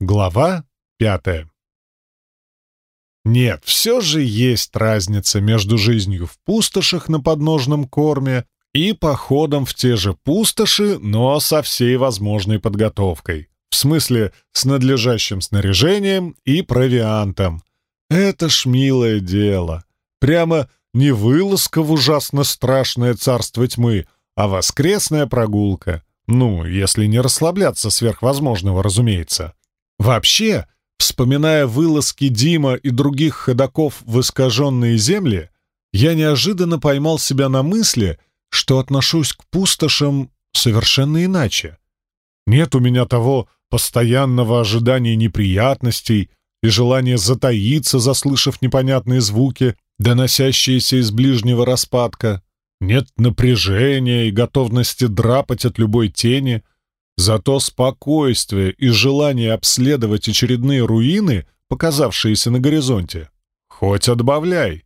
Глава пятая. Нет, все же есть разница между жизнью в пустошах на подножном корме и походом в те же пустоши, но со всей возможной подготовкой. В смысле, с надлежащим снаряжением и провиантом. Это ж милое дело. Прямо не вылазка в ужасно страшное царство тьмы, а воскресная прогулка. Ну, если не расслабляться сверхвозможного, разумеется. Вообще, вспоминая вылазки Дима и других ходаков в искаженные земли, я неожиданно поймал себя на мысли, что отношусь к пустошам совершенно иначе. Нет у меня того постоянного ожидания неприятностей и желания затаиться, заслышав непонятные звуки, доносящиеся из ближнего распадка. Нет напряжения и готовности драпать от любой тени — Зато спокойствие и желание обследовать очередные руины, показавшиеся на горизонте, хоть отбавляй.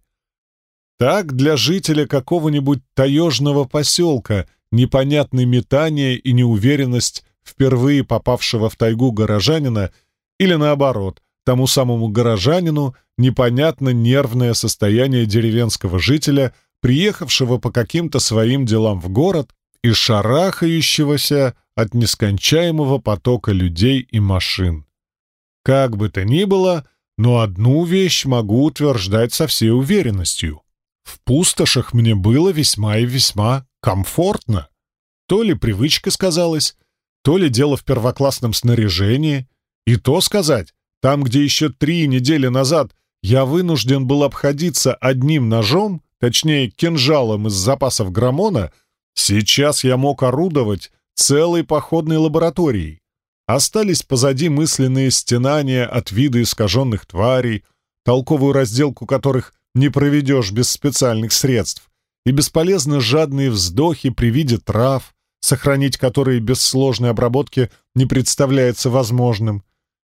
Так для жителя какого-нибудь таежного поселка непонятные метания и неуверенность впервые попавшего в тайгу горожанина или наоборот, тому самому горожанину непонятно нервное состояние деревенского жителя, приехавшего по каким-то своим делам в город и шарахающегося от нескончаемого потока людей и машин. Как бы то ни было, но одну вещь могу утверждать со всей уверенностью. В пустошах мне было весьма и весьма комфортно. То ли привычка сказалась, то ли дело в первоклассном снаряжении. И то сказать, там, где еще три недели назад я вынужден был обходиться одним ножом, точнее кинжалом из запасов граммона, сейчас я мог орудовать целой походной лабораторией. Остались позади мысленные стенания от вида искаженных тварей, толковую разделку которых не проведешь без специальных средств, и бесполезно жадные вздохи при виде трав, сохранить которые без сложной обработки не представляется возможным.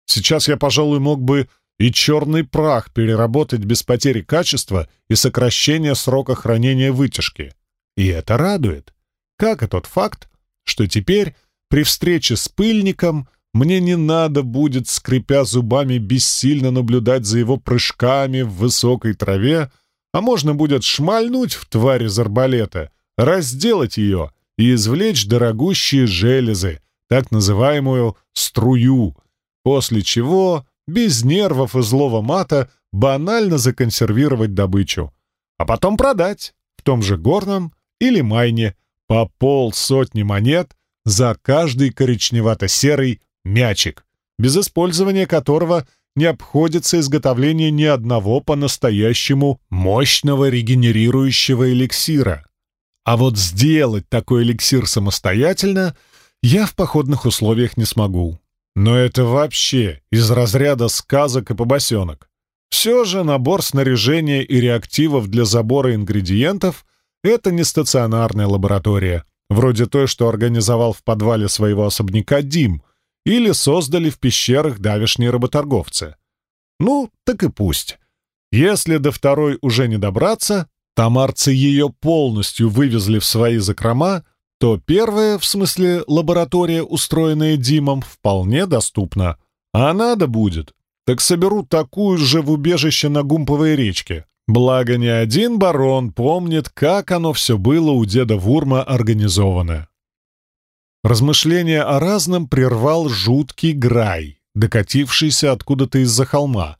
Сейчас я, пожалуй, мог бы и черный прах переработать без потери качества и сокращения срока хранения вытяжки. И это радует. Как и тот факт, что теперь, при встрече с пыльником, мне не надо будет, скрипя зубами, бессильно наблюдать за его прыжками в высокой траве, а можно будет шмальнуть в тварь из арбалета, разделать ее и извлечь дорогущие железы, так называемую струю, после чего, без нервов и злого мата, банально законсервировать добычу, а потом продать в том же горном или майне, по полсотни монет за каждый коричневато-серый мячик, без использования которого не обходится изготовление ни одного по-настоящему мощного регенерирующего эликсира. А вот сделать такой эликсир самостоятельно я в походных условиях не смогу. Но это вообще из разряда сказок и побосенок. Все же набор снаряжения и реактивов для забора ингредиентов это не стационарная лаборатория, вроде той, что организовал в подвале своего особняка Дим, или создали в пещерах давешние работорговцы. Ну, так и пусть. Если до второй уже не добраться, тамарцы ее полностью вывезли в свои закрома, то первая, в смысле лаборатория, устроенная Димом, вполне доступна. А надо будет, так соберу такую же в убежище на Гумповой речке. Благо, ни один барон помнит, как оно все было у деда Вурма организовано. Размышления о разном прервал жуткий грай, докатившийся откуда-то из-за холма.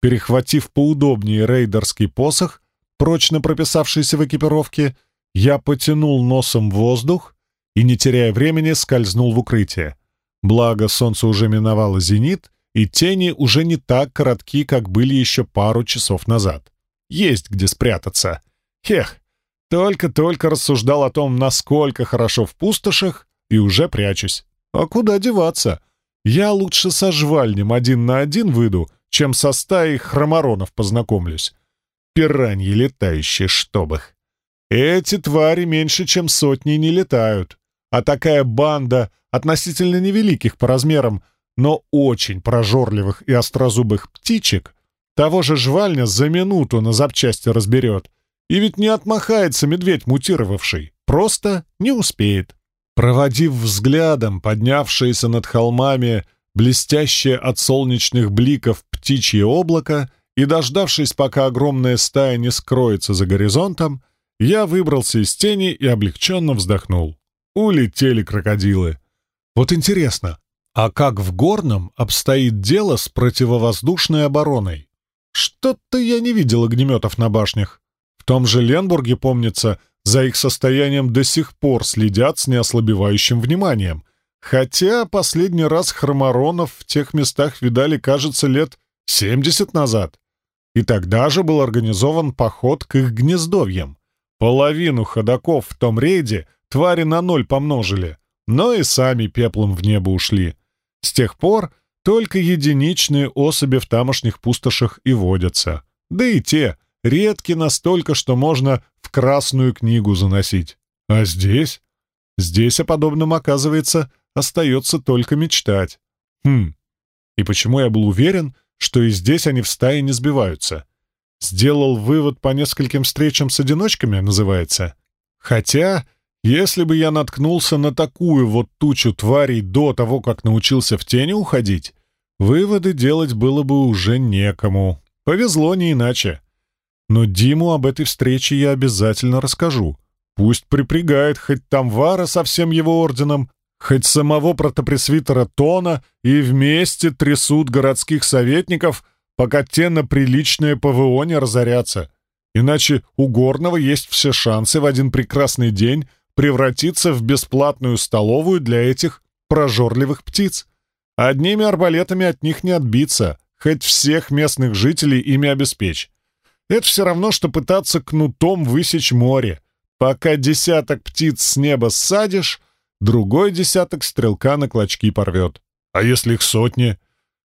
Перехватив поудобнее рейдерский посох, прочно прописавшийся в экипировке, я потянул носом воздух и, не теряя времени, скользнул в укрытие. Благо, солнце уже миновало зенит, и тени уже не так коротки, как были еще пару часов назад. Есть где спрятаться. Хех, только-только рассуждал о том, насколько хорошо в пустошах, и уже прячусь. А куда деваться? Я лучше со жвальнем один на один выйду, чем со стаей хроморонов познакомлюсь. Пираньи летающие, чтоб их. Эти твари меньше, чем сотни не летают. А такая банда относительно невеликих по размерам, но очень прожорливых и острозубых птичек того же жвальня за минуту на запчасти разберет. И ведь не отмахается медведь мутировавший, просто не успеет. Проводив взглядом поднявшиеся над холмами блестящее от солнечных бликов птичье облако, и, дождавшись, пока огромная стая не скроется за горизонтом, я выбрался из тени и облегченно вздохнул. Улетели крокодилы. Вот интересно, а как в Горном обстоит дело с противовоздушной обороной? Что-то я не видел огнеметов на башнях. В том же Ленбурге, помнится, за их состоянием до сих пор следят с неослабевающим вниманием. Хотя последний раз хроморонов в тех местах видали, кажется, лет 70 назад. И тогда же был организован поход к их гнездовьям. Половину ходаков в том рейде твари на ноль помножили, но и сами пеплом в небо ушли. С тех пор только единичные особи в тамошних пустошах и водятся. Да и те редки настолько, что можно в Красную книгу заносить. А здесь? Здесь о подобном, оказывается, остается только мечтать. Хм, и почему я был уверен, что и здесь они в стае не сбиваются? Сделал вывод по нескольким встречам с одиночками, называется. Хотя если бы я наткнулся на такую вот тучу тварей до того, как научился в тени уходить, выводы делать было бы уже некому. Повезло не иначе. Но Диму об этой встрече я обязательно расскажу. Пусть припрягает хоть там Вара со всем его орденом, хоть самого протопресвитера Тона и вместе трясут городских советников, пока те на приличное ПВО не разорятся. Иначе у Горного есть все шансы в один прекрасный день превратиться в бесплатную столовую для этих прожорливых птиц. Одними арбалетами от них не отбиться, хоть всех местных жителей ими обеспечь. Это все равно, что пытаться кнутом высечь море. Пока десяток птиц с неба ссадишь, другой десяток стрелка на клочки порвет. А если их сотни?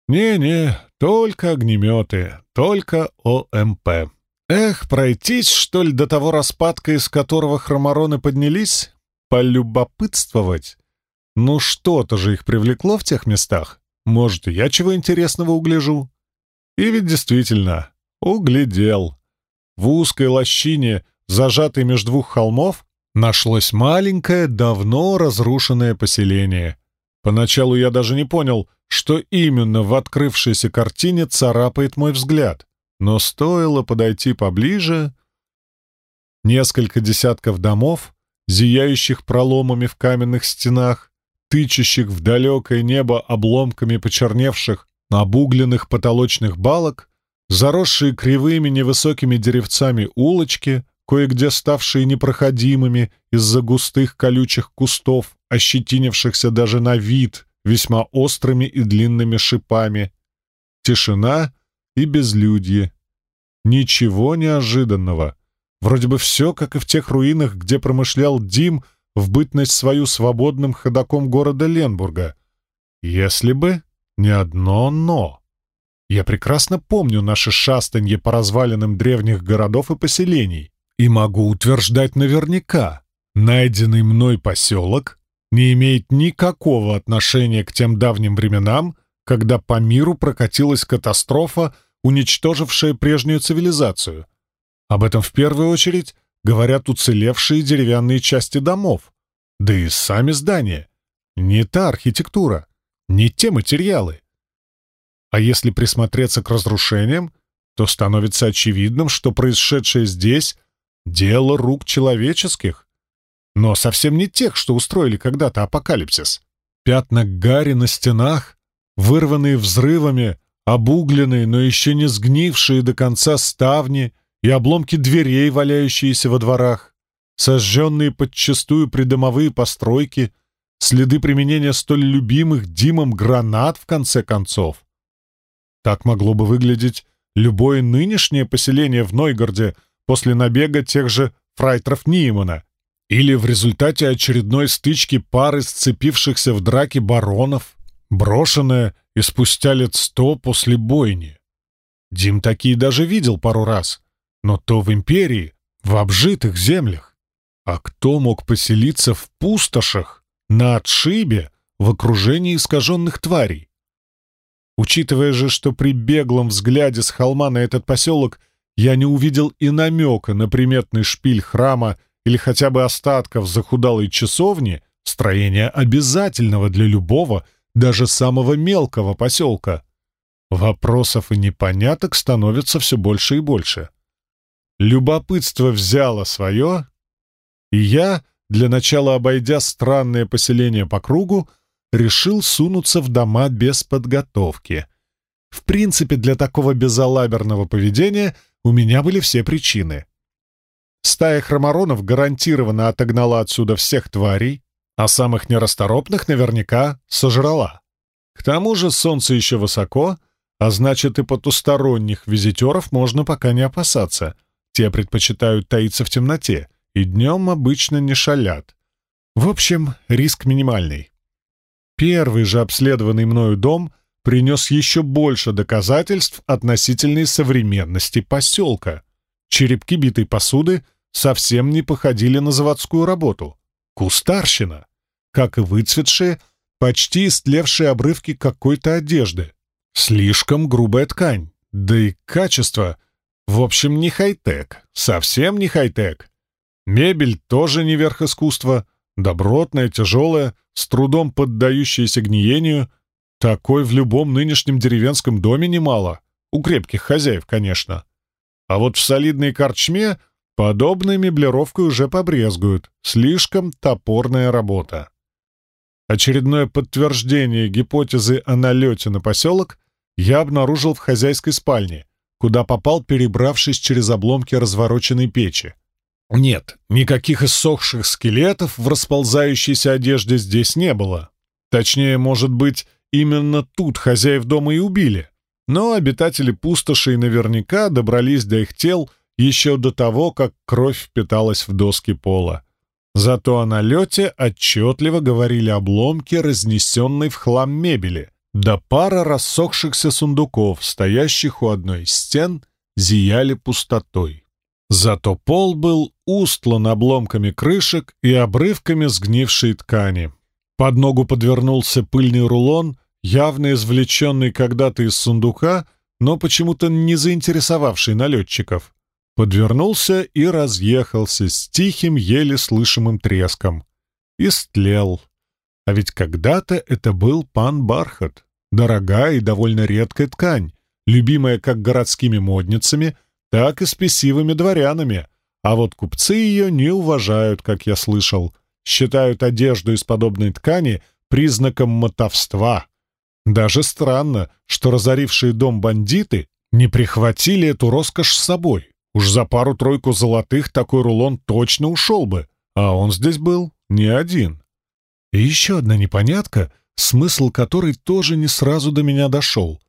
Не-не, только огнеметы, только ОМП. Эх, пройтись, что ли, до того распадка, из которого хромороны поднялись? Полюбопытствовать? Ну что-то же их привлекло в тех местах. Может, я чего интересного угляжу? И ведь действительно, углядел. В узкой лощине, зажатой между двух холмов, нашлось маленькое, давно разрушенное поселение. Поначалу я даже не понял, что именно в открывшейся картине царапает мой взгляд. Но стоило подойти поближе... Несколько десятков домов, зияющих проломами в каменных стенах, тычащих в далекое небо обломками почерневших, обугленных потолочных балок, заросшие кривыми невысокими деревцами улочки, кое-где ставшие непроходимыми из-за густых колючих кустов, ощетинившихся даже на вид весьма острыми и длинными шипами. Тишина и безлюдье. Ничего неожиданного. Вроде бы все, как и в тех руинах, где промышлял Дим в бытность свою свободным ходаком города Ленбурга. Если бы не одно «но». Я прекрасно помню наше шастанье по развалинам древних городов и поселений и могу утверждать наверняка, найденный мной поселок не имеет никакого отношения к тем давним временам, когда по миру прокатилась катастрофа, уничтожившая прежнюю цивилизацию. Об этом в первую очередь говорят уцелевшие деревянные части домов, да и сами здания. Не та архитектура, не те материалы. А если присмотреться к разрушениям, то становится очевидным, что происшедшее здесь — дело рук человеческих, но совсем не тех, что устроили когда-то апокалипсис. Пятна гари на стенах, вырванные взрывами, обугленные, но еще не сгнившие до конца ставни и обломки дверей, валяющиеся во дворах, сожженные подчастую придомовые постройки, следы применения столь любимых Димом гранат, в конце концов. Так могло бы выглядеть любое нынешнее поселение в Нойгороде после набега тех же фрайтеров Ниемана или в результате очередной стычки пары сцепившихся в драке баронов, брошенное и спустя лет сто после бойни. Дим такие даже видел пару раз, но то в империи, в обжитых землях. А кто мог поселиться в пустошах, на отшибе, в окружении искаженных тварей? Учитывая же, что при беглом взгляде с холма на этот поселок я не увидел и намека на приметный шпиль храма или хотя бы остатков захудалой часовни, строения обязательного для любого даже самого мелкого поселка. Вопросов и непоняток становится все больше и больше. Любопытство взяло свое, и я, для начала обойдя странное поселение по кругу, решил сунуться в дома без подготовки. В принципе, для такого безалаберного поведения у меня были все причины. Стая хроморонов гарантированно отогнала отсюда всех тварей, а самых нерасторопных наверняка сожрала. К тому же солнце еще высоко, а значит и потусторонних визитеров можно пока не опасаться. Те предпочитают таиться в темноте и днем обычно не шалят. В общем, риск минимальный. Первый же обследованный мною дом принес еще больше доказательств относительной современности поселка. Черепки битой посуды совсем не походили на заводскую работу. Кустарщина, как и выцветшие, почти истлевшие обрывки какой-то одежды. Слишком грубая ткань, да и качество. В общем, не хай-тек, совсем не хай-тек. Мебель тоже не верх искусства, добротная, тяжелая, с трудом поддающаяся гниению. Такой в любом нынешнем деревенском доме немало. У крепких хозяев, конечно. А вот в солидной корчме подобной меблировкой уже побрезгуют. Слишком топорная работа. Очередное подтверждение гипотезы о налете на поселок я обнаружил в хозяйской спальне, куда попал, перебравшись через обломки развороченной печи. Нет, никаких иссохших скелетов в расползающейся одежде здесь не было. Точнее, может быть, именно тут хозяев дома и убили. Но обитатели пустоши наверняка добрались до их тел еще до того, как кровь впиталась в доски пола. Зато о налете отчетливо говорили обломки, разнесенной в хлам мебели, да пара рассохшихся сундуков, стоящих у одной из стен, зияли пустотой. Зато пол был устлан обломками крышек и обрывками сгнившей ткани. Под ногу подвернулся пыльный рулон, явно извлеченный когда-то из сундука, но почему-то не заинтересовавший налетчиков. Подвернулся и разъехался с тихим, еле слышимым треском. Истлел. А ведь когда-то это был пан-бархат. Дорогая и довольно редкая ткань, любимая как городскими модницами, так и с писивыми дворянами. А вот купцы ее не уважают, как я слышал. Считают одежду из подобной ткани признаком мотовства. Даже странно, что разорившие дом бандиты не прихватили эту роскошь с собой. Уж за пару-тройку золотых такой рулон точно ушел бы, а он здесь был не один. И еще одна непонятка, смысл которой тоже не сразу до меня дошел.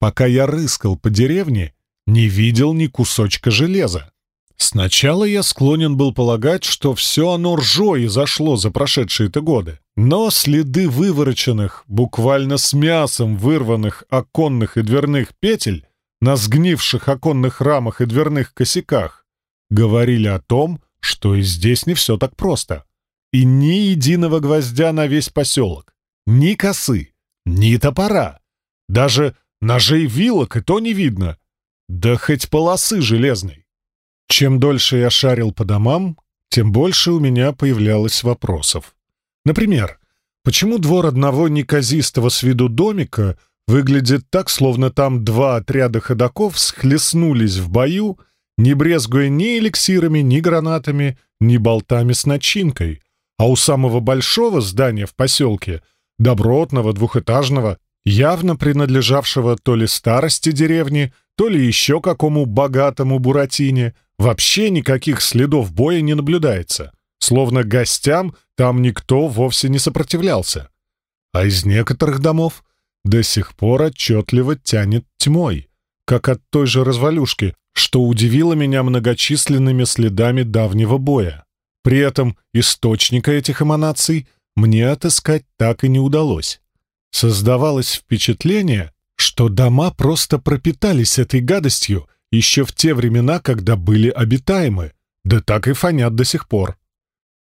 Пока я рыскал по деревне, не видел ни кусочка железа. Сначала я склонен был полагать, что все оно ржой зашло за прошедшие-то годы. Но следы вывороченных, буквально с мясом вырванных оконных и дверных петель на сгнивших оконных рамах и дверных косяках говорили о том, что и здесь не все так просто. И ни единого гвоздя на весь поселок, ни косы, ни топора. Даже ножей вилок и то не видно — да хоть полосы железной. Чем дольше я шарил по домам, тем больше у меня появлялось вопросов. Например, почему двор одного неказистого с виду домика выглядит так, словно там два отряда ходаков схлестнулись в бою, не брезгуя ни эликсирами, ни гранатами, ни болтами с начинкой, а у самого большого здания в поселке, добротного, двухэтажного, явно принадлежавшего то ли старости деревни, то ли еще какому богатому буратине, вообще никаких следов боя не наблюдается, словно гостям там никто вовсе не сопротивлялся. А из некоторых домов до сих пор отчетливо тянет тьмой, как от той же развалюшки, что удивило меня многочисленными следами давнего боя. При этом источника этих эманаций мне отыскать так и не удалось. Создавалось впечатление, что дома просто пропитались этой гадостью еще в те времена, когда были обитаемы, да так и фонят до сих пор.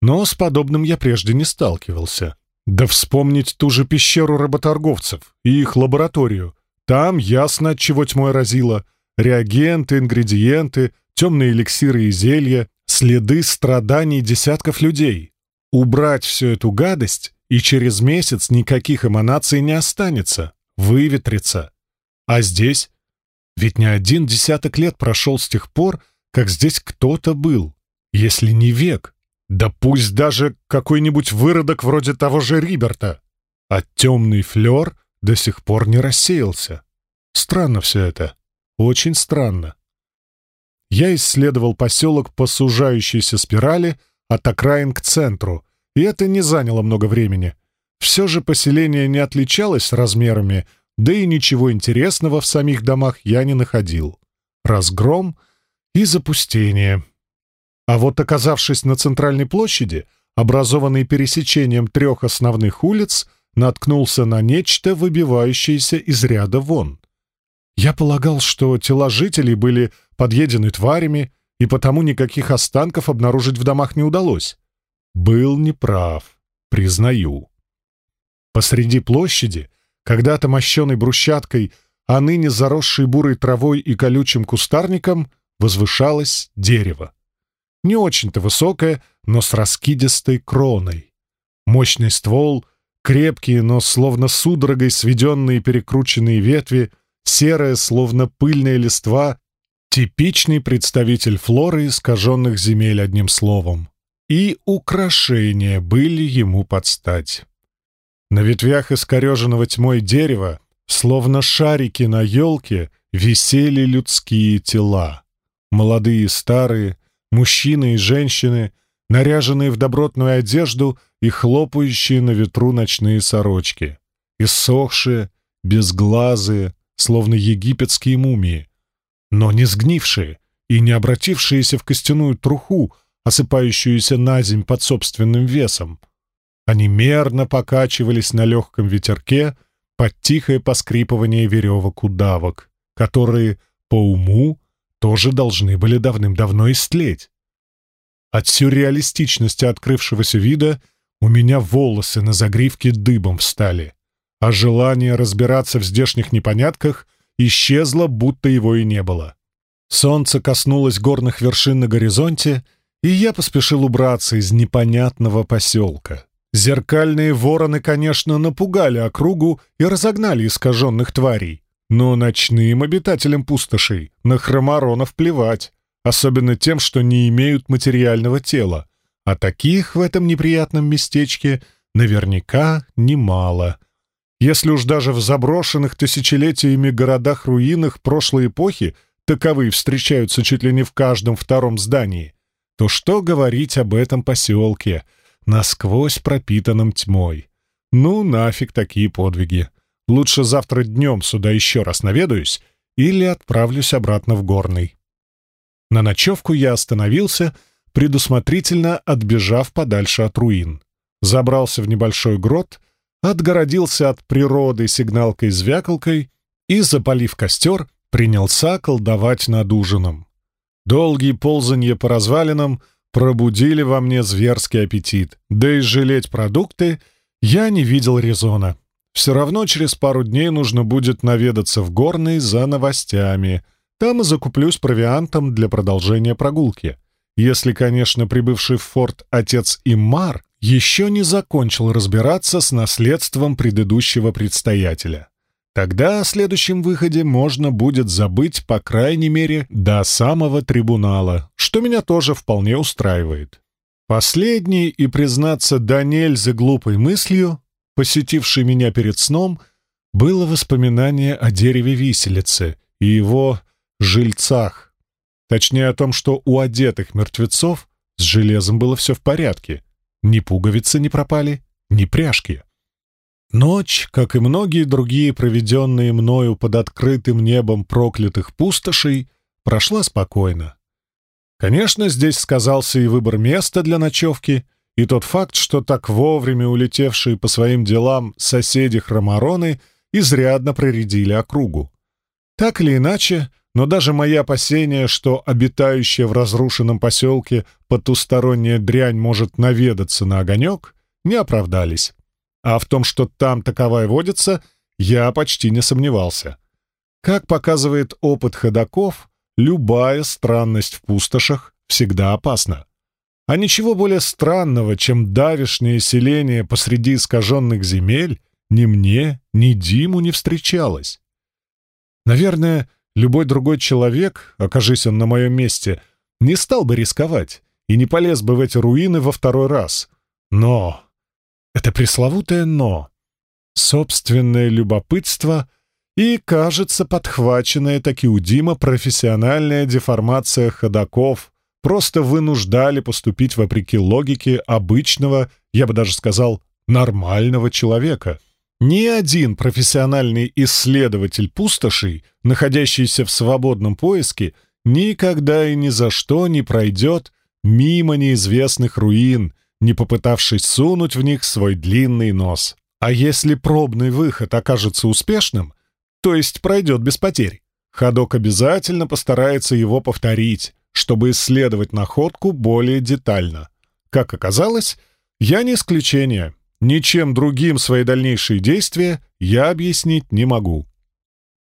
Но с подобным я прежде не сталкивался. Да вспомнить ту же пещеру работорговцев и их лабораторию. Там ясно, от чего тьмой разило. Реагенты, ингредиенты, темные эликсиры и зелья, следы страданий десятков людей. Убрать всю эту гадость и через месяц никаких эманаций не останется, выветрится. А здесь? Ведь не один десяток лет прошел с тех пор, как здесь кто-то был, если не век. Да пусть даже какой-нибудь выродок вроде того же Риберта. А темный флер до сих пор не рассеялся. Странно все это. Очень странно. Я исследовал поселок по сужающейся спирали от окраин к центру, и это не заняло много времени. Все же поселение не отличалось размерами, да и ничего интересного в самих домах я не находил. Разгром и запустение. А вот оказавшись на центральной площади, образованной пересечением трех основных улиц, наткнулся на нечто, выбивающееся из ряда вон. Я полагал, что тела жителей были подъедены тварями, и потому никаких останков обнаружить в домах не удалось. Был неправ, признаю. Посреди площади, когда-то мощенной брусчаткой, а ныне заросшей бурой травой и колючим кустарником, возвышалось дерево. Не очень-то высокое, но с раскидистой кроной. Мощный ствол, крепкие, но словно судорогой сведенные перекрученные ветви — серая, словно пыльная листва, типичный представитель флоры искаженных земель одним словом. И украшения были ему под стать. На ветвях искореженного тьмой дерева, словно шарики на елке, висели людские тела. Молодые и старые, мужчины и женщины, наряженные в добротную одежду и хлопающие на ветру ночные сорочки. Иссохшие, безглазые, словно египетские мумии, но не сгнившие и не обратившиеся в костяную труху, осыпающуюся на земь под собственным весом. Они мерно покачивались на легком ветерке под тихое поскрипывание веревок удавок, которые, по уму, тоже должны были давным-давно истлеть. От сюрреалистичности открывшегося вида у меня волосы на загривке дыбом встали а желание разбираться в здешних непонятках исчезло, будто его и не было. Солнце коснулось горных вершин на горизонте, и я поспешил убраться из непонятного поселка. Зеркальные вороны, конечно, напугали округу и разогнали искаженных тварей, но ночным обитателям пустошей на хроморонов плевать, особенно тем, что не имеют материального тела, а таких в этом неприятном местечке наверняка немало — если уж даже в заброшенных тысячелетиями городах-руинах прошлой эпохи таковые встречаются чуть ли не в каждом втором здании, то что говорить об этом поселке, насквозь пропитанном тьмой? Ну, нафиг такие подвиги. Лучше завтра днем сюда еще раз наведаюсь или отправлюсь обратно в Горный. На ночевку я остановился, предусмотрительно отбежав подальше от руин. Забрался в небольшой грот — отгородился от природы сигналкой-звякалкой и, запалив костер, принялся колдовать над ужином. Долгие ползанья по развалинам пробудили во мне зверский аппетит, да и жалеть продукты я не видел резона. Все равно через пару дней нужно будет наведаться в горный за новостями. Там и закуплюсь провиантом для продолжения прогулки. Если, конечно, прибывший в форт отец Иммар еще не закончил разбираться с наследством предыдущего предстоятеля. Тогда о следующем выходе можно будет забыть, по крайней мере, до самого трибунала, что меня тоже вполне устраивает. Последней и, признаться, до нельзя глупой мыслью, посетившей меня перед сном, было воспоминание о дереве виселицы и его жильцах. Точнее о том, что у одетых мертвецов с железом было все в порядке — ни пуговицы не пропали, ни пряжки. Ночь, как и многие другие проведенные мною под открытым небом проклятых пустошей, прошла спокойно. Конечно, здесь сказался и выбор места для ночевки, и тот факт, что так вовремя улетевшие по своим делам соседи Хромороны изрядно проредили округу. Так или иначе, но даже мои опасения, что обитающая в разрушенном поселке потусторонняя дрянь может наведаться на огонек, не оправдались. А в том, что там таковая водится, я почти не сомневался. Как показывает опыт ходаков, любая странность в пустошах всегда опасна. а ничего более странного, чем давишнее селение посреди искаженных земель, ни мне, ни Диму не встречалось. Наверное, любой другой человек, окажись он на моем месте, не стал бы рисковать и не полез бы в эти руины во второй раз. Но... Это пресловутое «но». Собственное любопытство и, кажется, подхваченная таки у Дима профессиональная деформация ходаков просто вынуждали поступить вопреки логике обычного, я бы даже сказал, нормального человека. Ни один профессиональный исследователь пустошей, находящийся в свободном поиске, никогда и ни за что не пройдет мимо неизвестных руин, не попытавшись сунуть в них свой длинный нос. А если пробный выход окажется успешным, то есть пройдет без потерь, ходок обязательно постарается его повторить, чтобы исследовать находку более детально. Как оказалось, я не исключение. Ничем другим свои дальнейшие действия я объяснить не могу.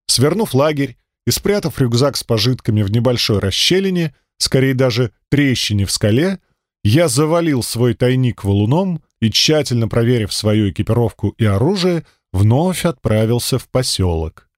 Свернув лагерь и спрятав рюкзак с пожитками в небольшой расщелине, скорее даже трещине в скале, я завалил свой тайник валуном и, тщательно проверив свою экипировку и оружие, вновь отправился в поселок.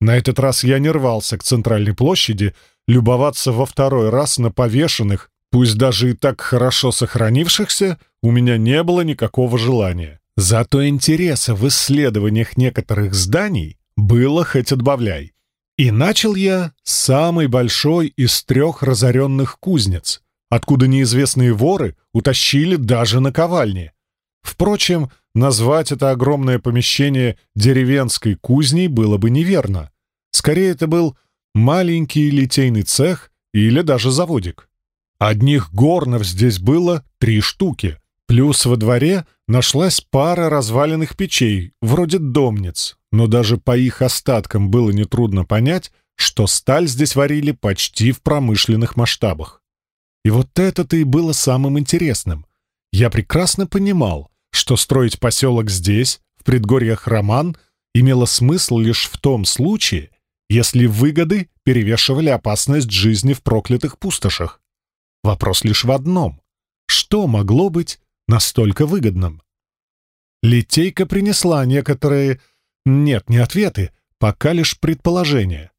На этот раз я не рвался к центральной площади, любоваться во второй раз на повешенных, пусть даже и так хорошо сохранившихся, у меня не было никакого желания. Зато интереса в исследованиях некоторых зданий было хоть отбавляй. И начал я с самой большой из трех разоренных кузнец, откуда неизвестные воры утащили даже наковальни. Впрочем, назвать это огромное помещение деревенской кузней было бы неверно. Скорее, это был маленький литейный цех или даже заводик. Одних горнов здесь было три штуки, плюс во дворе нашлась пара разваленных печей, вроде домниц, но даже по их остаткам было нетрудно понять, что сталь здесь варили почти в промышленных масштабах. И вот это-то и было самым интересным. Я прекрасно понимал, что строить поселок здесь, в предгорьях Роман, имело смысл лишь в том случае, если выгоды перевешивали опасность жизни в проклятых пустошах. Вопрос лишь в одном. Что могло быть настолько выгодным? Литейка принесла некоторые... Нет, не ответы, пока лишь предположения.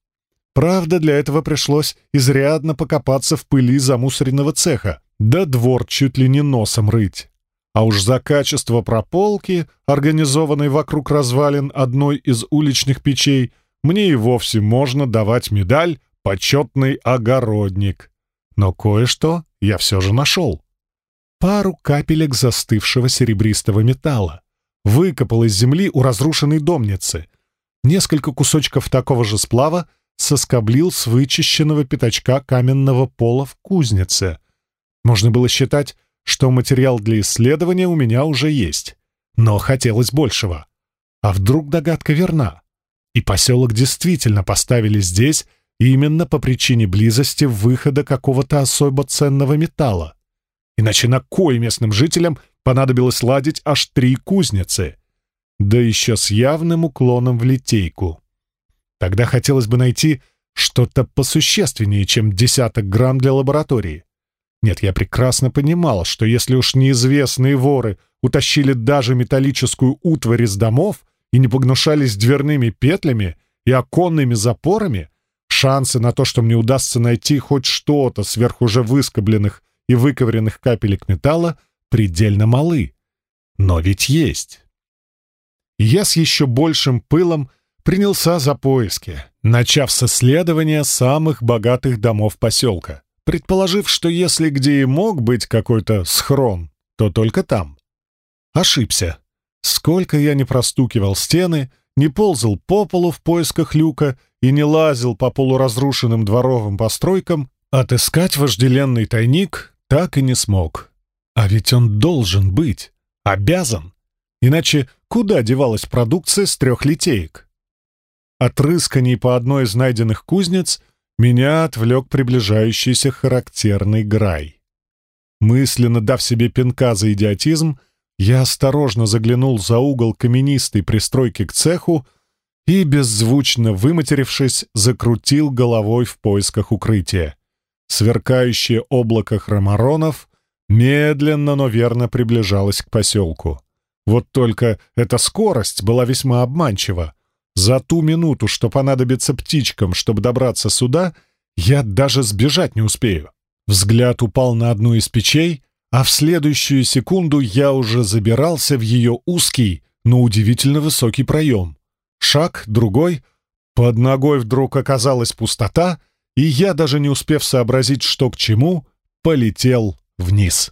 Правда, для этого пришлось изрядно покопаться в пыли замусоренного цеха, да двор чуть ли не носом рыть. А уж за качество прополки, организованной вокруг развалин одной из уличных печей, мне и вовсе можно давать медаль «Почетный огородник». Но кое-что я все же нашел. Пару капелек застывшего серебристого металла. Выкопал из земли у разрушенной домницы. Несколько кусочков такого же сплава соскоблил с вычищенного пятачка каменного пола в кузнице. Можно было считать, что материал для исследования у меня уже есть. Но хотелось большего. А вдруг догадка верна? И поселок действительно поставили здесь именно по причине близости выхода какого-то особо ценного металла. Иначе на кой местным жителям понадобилось ладить аж три кузницы? Да еще с явным уклоном в литейку. Тогда хотелось бы найти что-то посущественнее, чем десяток грамм для лаборатории. Нет, я прекрасно понимал, что если уж неизвестные воры утащили даже металлическую утварь из домов, и не погнушались дверными петлями и оконными запорами, шансы на то, что мне удастся найти хоть что-то сверх уже выскобленных и выковыренных капелек металла, предельно малы. Но ведь есть. Я с еще большим пылом принялся за поиски, начав с исследования самых богатых домов поселка, предположив, что если где и мог быть какой-то схрон, то только там. Ошибся. Сколько я не простукивал стены, не ползал по полу в поисках люка и не лазил по полуразрушенным дворовым постройкам, отыскать вожделенный тайник так и не смог. А ведь он должен быть, обязан. Иначе куда девалась продукция с трех литеек? От рысканий по одной из найденных кузнец меня отвлек приближающийся характерный грай. Мысленно дав себе пинка за идиотизм, я осторожно заглянул за угол каменистой пристройки к цеху и, беззвучно выматерившись, закрутил головой в поисках укрытия. Сверкающее облако хроморонов медленно, но верно приближалась к поселку. Вот только эта скорость была весьма обманчива. За ту минуту, что понадобится птичкам, чтобы добраться сюда, я даже сбежать не успею. Взгляд упал на одну из печей, а в следующую секунду я уже забирался в ее узкий, но удивительно высокий проем. Шаг, другой. Под ногой вдруг оказалась пустота, и я, даже не успев сообразить, что к чему, полетел вниз.